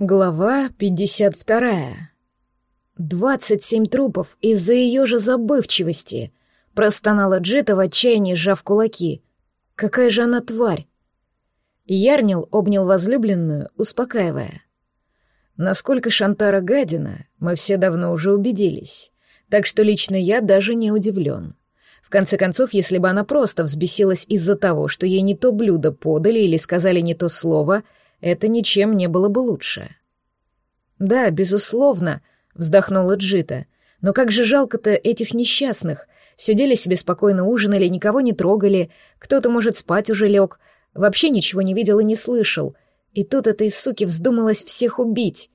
Глава 52. 27 трупов из-за ее же забывчивости. Простонала Джита в отчаянии, сжав кулаки. Какая же она тварь! Ярнил обнял возлюбленную, успокаивая. Насколько Шантара гадина, мы все давно уже убедились. Так что лично я даже не удивлен. В конце концов, если бы она просто взбесилась из-за того, что ей не то блюдо подали или сказали не то слово — это ничем не было бы лучше. «Да, безусловно», — вздохнула Джита, «но как же жалко-то этих несчастных. Сидели себе спокойно ужинали, никого не трогали, кто-то, может, спать уже лег, вообще ничего не видел и не слышал. И тут этой суки вздумалось всех убить».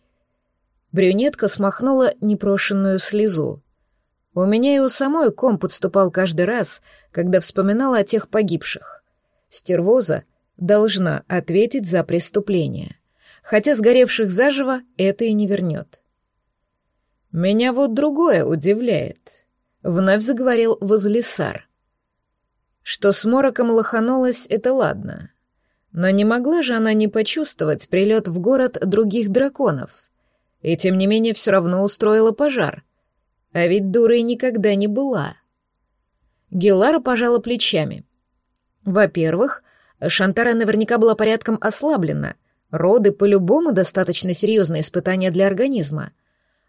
Брюнетка смахнула непрошенную слезу. У меня и у самой ком подступал каждый раз, когда вспоминала о тех погибших. Стервоза должна ответить за преступление, хотя сгоревших заживо это и не вернет. «Меня вот другое удивляет», — вновь заговорил Возлисар. Что с мороком лоханулась, это ладно. Но не могла же она не почувствовать прилет в город других драконов. И тем не менее все равно устроила пожар. А ведь дурой никогда не была. Гелара пожала плечами. Во-первых, Шантара наверняка была порядком ослаблена. Роды по-любому достаточно серьезное испытание для организма.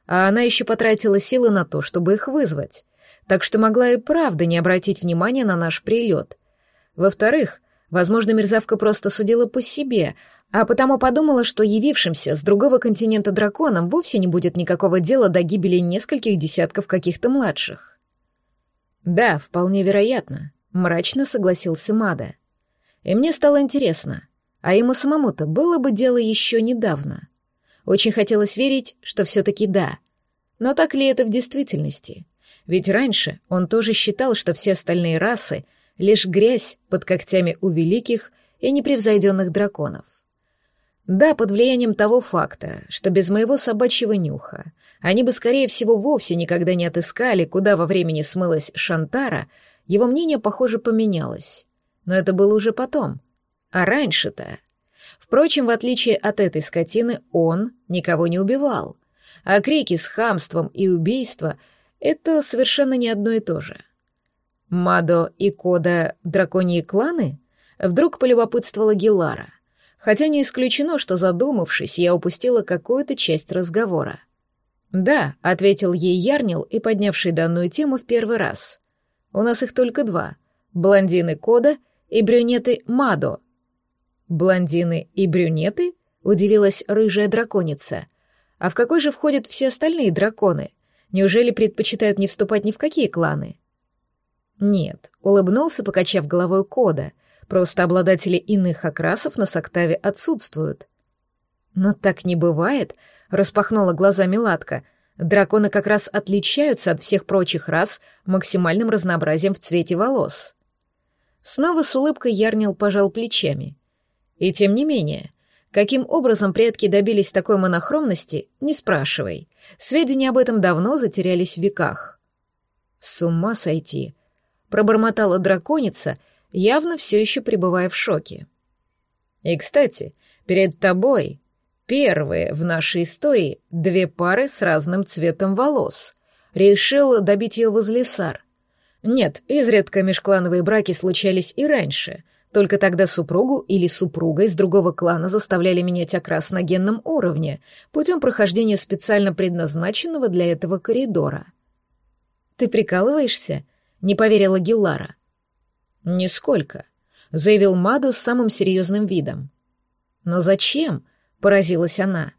А она еще потратила силы на то, чтобы их вызвать. Так что могла и правда не обратить внимания на наш прилет. Во-вторых, возможно, мерзавка просто судила по себе, а потому подумала, что явившимся с другого континента драконам вовсе не будет никакого дела до гибели нескольких десятков каких-то младших. «Да, вполне вероятно», — мрачно согласился Мада. И мне стало интересно, а ему самому-то было бы дело еще недавно. Очень хотелось верить, что все-таки да. Но так ли это в действительности? Ведь раньше он тоже считал, что все остальные расы — лишь грязь под когтями у великих и непревзойденных драконов. Да, под влиянием того факта, что без моего собачьего нюха они бы, скорее всего, вовсе никогда не отыскали, куда во времени смылась Шантара, его мнение, похоже, поменялось но это было уже потом. А раньше-то... Впрочем, в отличие от этой скотины, он никого не убивал. А крики с хамством и убийство — это совершенно не одно и то же. Мадо и Кода — драконьи кланы? Вдруг полюбопытствовала Гелара. Хотя не исключено, что, задумавшись, я упустила какую-то часть разговора. «Да», — ответил ей Ярнил и поднявший данную тему в первый раз. «У нас их только два — блондины Кода — и брюнеты Мадо. Блондины и брюнеты? Удивилась рыжая драконица. А в какой же входят все остальные драконы? Неужели предпочитают не вступать ни в какие кланы? Нет, улыбнулся, покачав головой Кода. Просто обладатели иных окрасов на Соктаве отсутствуют. Но так не бывает, распахнула глаза Милатка. Драконы как раз отличаются от всех прочих рас максимальным разнообразием в цвете волос. Снова с улыбкой Ярнил пожал плечами. И тем не менее, каким образом предки добились такой монохромности, не спрашивай. Сведения об этом давно затерялись в веках. С ума сойти. Пробормотала драконица, явно все еще пребывая в шоке. И, кстати, перед тобой первые в нашей истории две пары с разным цветом волос. Решил добить ее возле сар. Нет, изредка межклановые браки случались и раньше, только тогда супругу или супруга из другого клана заставляли менять окрас на генном уровне путем прохождения специально предназначенного для этого коридора. «Ты прикалываешься?» — не поверила Гиллара. «Нисколько», — заявил Маду с самым серьезным видом. «Но зачем?» — поразилась она.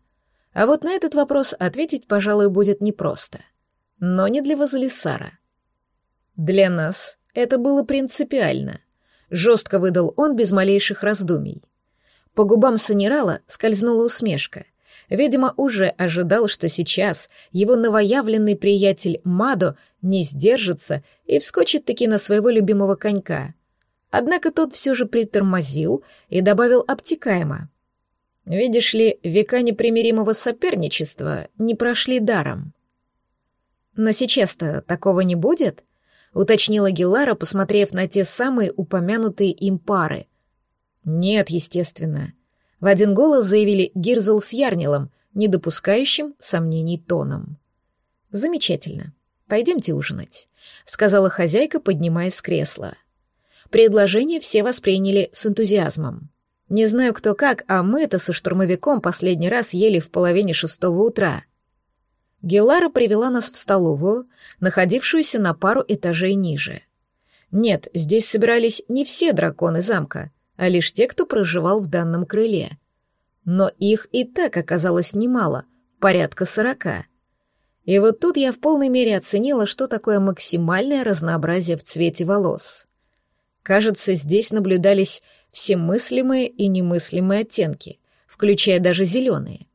А вот на этот вопрос ответить, пожалуй, будет непросто. Но не для Вазалисара. Для нас это было принципиально. Жестко выдал он без малейших раздумий. По губам Санерала скользнула усмешка. Видимо, уже ожидал, что сейчас его новоявленный приятель Мадо не сдержится и вскочит таки на своего любимого конька. Однако тот все же притормозил и добавил обтекаемо. «Видишь ли, века непримиримого соперничества не прошли даром». «Но сейчас-то такого не будет?» Уточнила Гелара, посмотрев на те самые упомянутые им пары. Нет, естественно. В один голос заявили Гирзл с Ярнилом, не допускающим сомнений тоном. «Замечательно. Пойдемте ужинать», — сказала хозяйка, поднимаясь с кресла. Предложение все восприняли с энтузиазмом. Не знаю кто как, а мы-то со штурмовиком последний раз ели в половине шестого утра. Гелара привела нас в столовую, находившуюся на пару этажей ниже. Нет, здесь собирались не все драконы замка, а лишь те, кто проживал в данном крыле. Но их и так оказалось немало, порядка сорока. И вот тут я в полной мере оценила, что такое максимальное разнообразие в цвете волос. Кажется, здесь наблюдались все мыслимые и немыслимые оттенки, включая даже зеленые.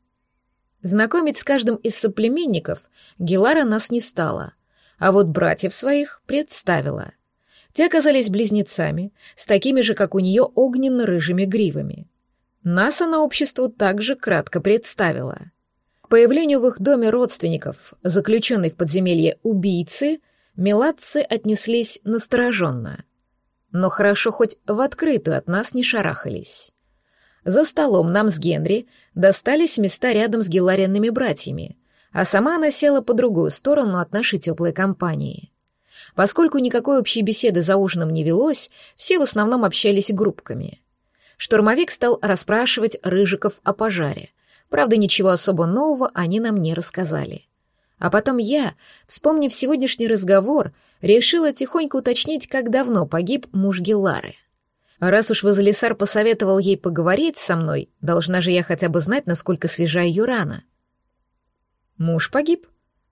Знакомить с каждым из соплеменников Гелара нас не стала, а вот братьев своих представила. Те оказались близнецами, с такими же, как у нее, огненно-рыжими гривами. Нас она обществу также кратко представила. К появлению в их доме родственников, заключенной в подземелье убийцы, меладцы отнеслись настороженно — но хорошо хоть в открытую от нас не шарахались. За столом нам с Генри достались места рядом с геларенными братьями, а сама она села по другую сторону от нашей теплой компании. Поскольку никакой общей беседы за ужином не велось, все в основном общались группками. Штурмовик стал расспрашивать Рыжиков о пожаре. Правда, ничего особо нового они нам не рассказали. А потом я, вспомнив сегодняшний разговор, решила тихонько уточнить, как давно погиб муж Геллары. Раз уж Вазалисар посоветовал ей поговорить со мной, должна же я хотя бы знать, насколько свежа ее рана. Муж погиб,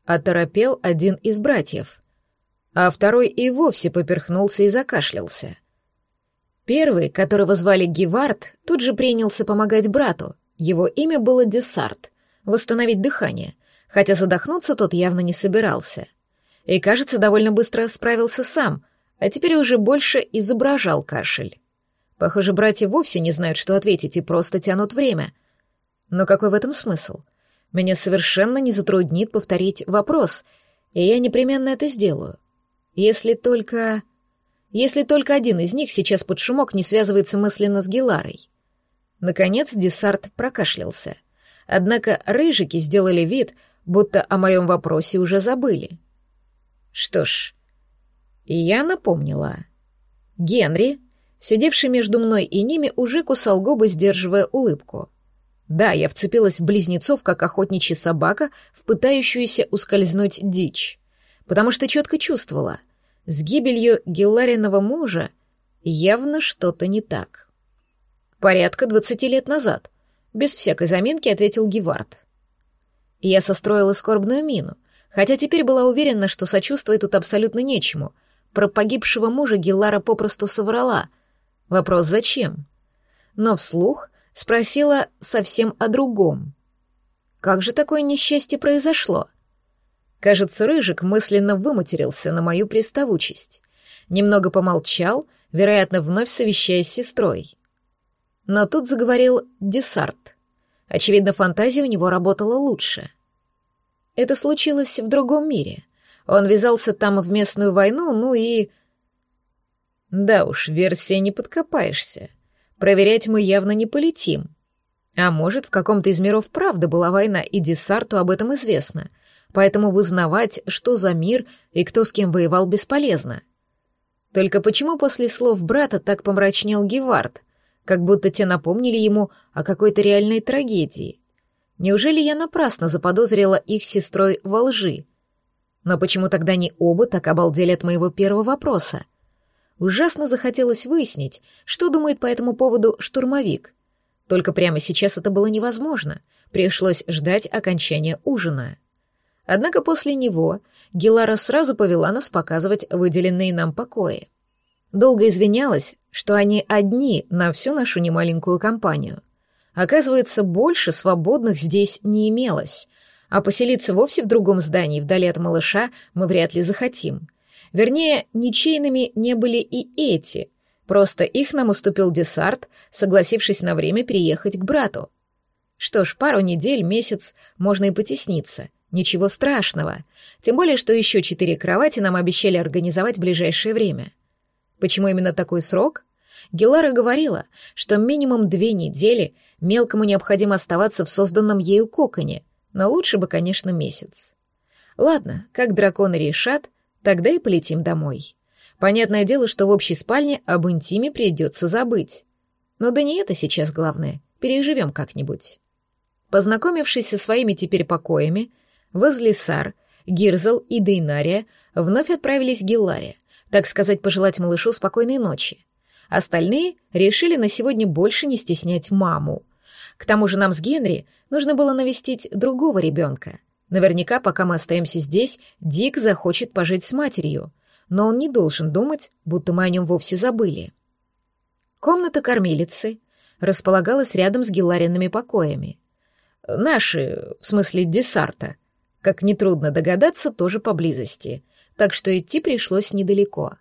оторопел один из братьев, а второй и вовсе поперхнулся и закашлялся. Первый, которого звали Гевард, тут же принялся помогать брату. Его имя было Десарт, восстановить дыхание, хотя задохнуться тот явно не собирался — и, кажется, довольно быстро справился сам, а теперь уже больше изображал кашель. Похоже, братья вовсе не знают, что ответить, и просто тянут время. Но какой в этом смысл? Меня совершенно не затруднит повторить вопрос, и я непременно это сделаю. Если только... Если только один из них сейчас под шумок не связывается мысленно с Геларой. Наконец Десарт прокашлялся. Однако рыжики сделали вид, будто о моем вопросе уже забыли. Что ж, я напомнила. Генри, сидевший между мной и ними, уже кусал губы, сдерживая улыбку. Да, я вцепилась в близнецов, как охотничья собака, в пытающуюся ускользнуть дичь, потому что четко чувствовала, с гибелью Геллариного мужа явно что-то не так. Порядка двадцати лет назад, без всякой заминки ответил Гевард. Я состроила скорбную мину — хотя теперь была уверена, что сочувствовать тут абсолютно нечему. Про погибшего мужа Геллара попросту соврала. Вопрос «зачем?». Но вслух спросила совсем о другом. Как же такое несчастье произошло? Кажется, Рыжик мысленно выматерился на мою приставучесть. Немного помолчал, вероятно, вновь совещаясь с сестрой. Но тут заговорил Десарт. Очевидно, фантазия у него работала лучше — это случилось в другом мире. Он ввязался там в местную войну, ну и... Да уж, версия не подкопаешься. Проверять мы явно не полетим. А может, в каком-то из миров правда была война, и Десарту об этом известно. Поэтому вызнавать, что за мир и кто с кем воевал, бесполезно. Только почему после слов брата так помрачнел Гевард, как будто те напомнили ему о какой-то реальной трагедии? Неужели я напрасно заподозрила их сестрой во лжи? Но почему тогда не оба так обалдели от моего первого вопроса? Ужасно захотелось выяснить, что думает по этому поводу штурмовик. Только прямо сейчас это было невозможно. Пришлось ждать окончания ужина. Однако после него Гелара сразу повела нас показывать выделенные нам покои. Долго извинялась, что они одни на всю нашу немаленькую компанию. Оказывается, больше свободных здесь не имелось, а поселиться вовсе в другом здании, вдали от малыша, мы вряд ли захотим. Вернее, ничейными не были и эти, просто их нам уступил Десарт, согласившись на время переехать к брату. Что ж, пару недель, месяц можно и потесниться. Ничего страшного. Тем более, что еще четыре кровати нам обещали организовать в ближайшее время. Почему именно такой срок? Гелара говорила, что минимум две недели мелкому необходимо оставаться в созданном ею коконе, но лучше бы, конечно, месяц. Ладно, как драконы решат, тогда и полетим домой. Понятное дело, что в общей спальне об интиме придется забыть. Но да не это сейчас главное, переживем как-нибудь. Познакомившись со своими теперь покоями, возле Сар, Гирзел и Дейнария вновь отправились к Гелларе, так сказать, пожелать малышу спокойной ночи. Остальные решили на сегодня больше не стеснять маму. К тому же нам с Генри нужно было навестить другого ребенка. Наверняка, пока мы остаемся здесь, Дик захочет пожить с матерью, но он не должен думать, будто мы о нем вовсе забыли. Комната кормилицы располагалась рядом с Гелларинными покоями. Наши, в смысле десарта, как нетрудно догадаться, тоже поблизости, так что идти пришлось недалеко.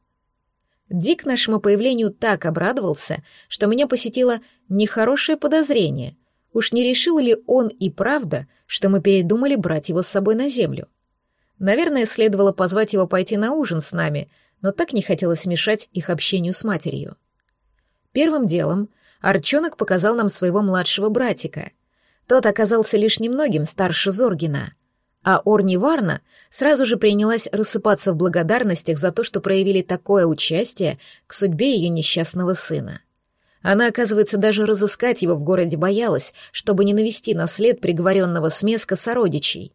Дик нашему появлению так обрадовался, что меня посетило нехорошее подозрение. Уж не решил ли он и правда, что мы передумали брать его с собой на землю? Наверное, следовало позвать его пойти на ужин с нами, но так не хотелось мешать их общению с матерью. Первым делом Арчонок показал нам своего младшего братика. Тот оказался лишь немногим старше Зоргина — а Орни Варна сразу же принялась рассыпаться в благодарностях за то, что проявили такое участие к судьбе ее несчастного сына. Она, оказывается, даже разыскать его в городе боялась, чтобы не навести на след приговоренного смеска сородичей.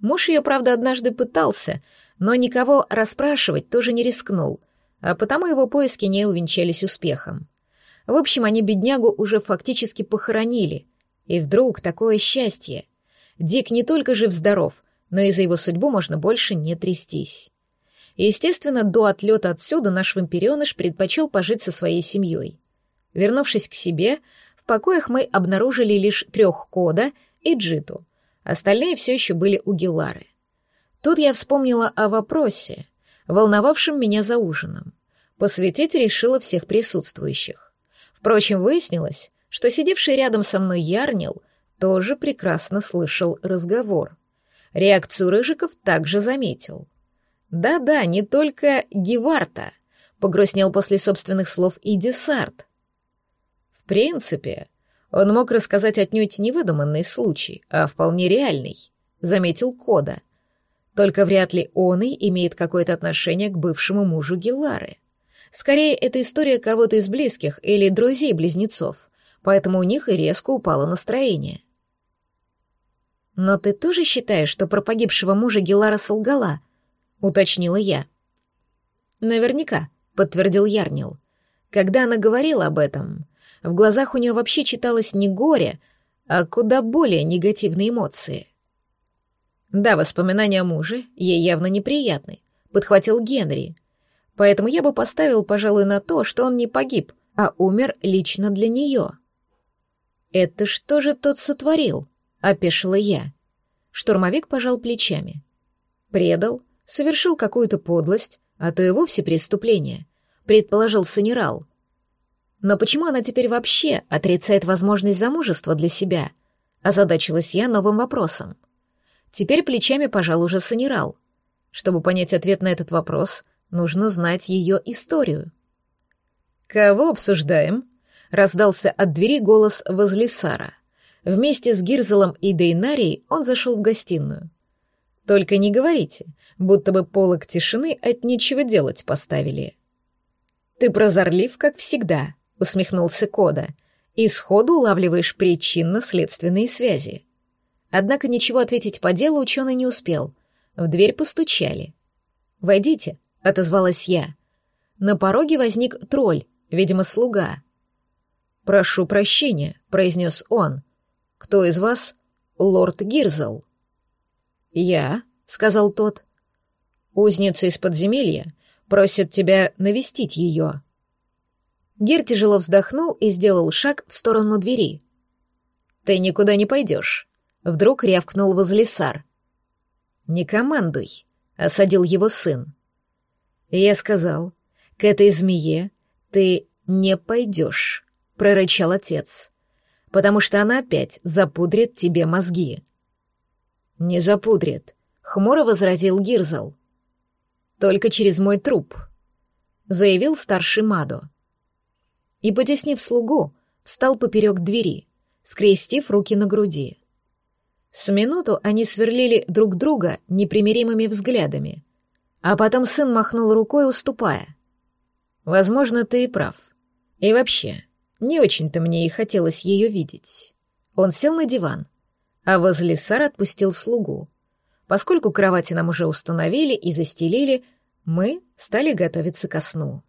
Муж ее, правда, однажды пытался, но никого расспрашивать тоже не рискнул, а потому его поиски не увенчались успехом. В общем, они беднягу уже фактически похоронили. И вдруг такое счастье. Дик не только жив-здоров, но и за его судьбу можно больше не трястись. естественно, до отлета отсюда наш вампиреныш предпочел пожить со своей семьей. Вернувшись к себе, в покоях мы обнаружили лишь трех Кода и Джиту. Остальные все еще были у Геллары. Тут я вспомнила о вопросе, волновавшем меня за ужином. Посвятить решила всех присутствующих. Впрочем, выяснилось, что сидевший рядом со мной Ярнил тоже прекрасно слышал разговор. Реакцию Рыжиков также заметил. Да-да, не только Геварта, погрустнел после собственных слов и Десарт. Принципе, он мог рассказать отнюдь невыдуманный случай, а вполне реальный, заметил Кода. Только вряд ли он и имеет какое-то отношение к бывшему мужу Геллары. Скорее, это история кого-то из близких или друзей-близнецов, поэтому у них и резко упало настроение. «Но ты тоже считаешь, что про погибшего мужа Гелара солгала?» — уточнила я. «Наверняка», — подтвердил Ярнил. Когда она говорила об этом, в глазах у нее вообще читалось не горе, а куда более негативные эмоции. Да, воспоминания о муже ей явно неприятны, подхватил Генри. Поэтому я бы поставил, пожалуй, на то, что он не погиб, а умер лично для нее. Это что же тот сотворил? — опешила я. Штурмовик пожал плечами. Предал, совершил какую-то подлость, а то и вовсе преступление, предположил Санерал. Но почему она теперь вообще отрицает возможность замужества для себя? Озадачилась я новым вопросом. Теперь плечами пожал уже Санерал. Чтобы понять ответ на этот вопрос, нужно знать ее историю. «Кого обсуждаем?» — раздался от двери голос возле Сара. Вместе с Гирзелом и Дейнарией он зашел в гостиную. «Только не говорите, будто бы полок тишины от нечего делать поставили». «Ты прозорлив, как всегда», — усмехнулся Кода, «и сходу улавливаешь причинно-следственные связи». Однако ничего ответить по делу ученый не успел. В дверь постучали. «Войдите», — отозвалась я. На пороге возник тролль, видимо, слуга. «Прошу прощения», — произнес он. «Кто из вас лорд Гирзел?» «Я», — сказал тот. «Узница из подземелья просит тебя навестить ее». Гир тяжело вздохнул и сделал шаг в сторону двери. «Ты никуда не пойдешь», — вдруг рявкнул возлесар. «Не командуй», — осадил его сын. Я сказал, «К этой змее ты не пойдешь», — прорычал отец потому что она опять запудрит тебе мозги». «Не запудрит», — хмуро возразил Гирзал. «Только через мой труп», — заявил старший Мадо. И, потеснив слугу, встал поперек двери, скрестив руки на груди. С минуту они сверлили друг друга непримиримыми взглядами, а потом сын махнул рукой, уступая. «Возможно, ты и прав. И вообще, не очень-то мне и хотелось ее видеть». Он сел на диван, а возле Сара отпустил слугу. Поскольку кровати нам уже установили и застелили, мы стали готовиться ко сну.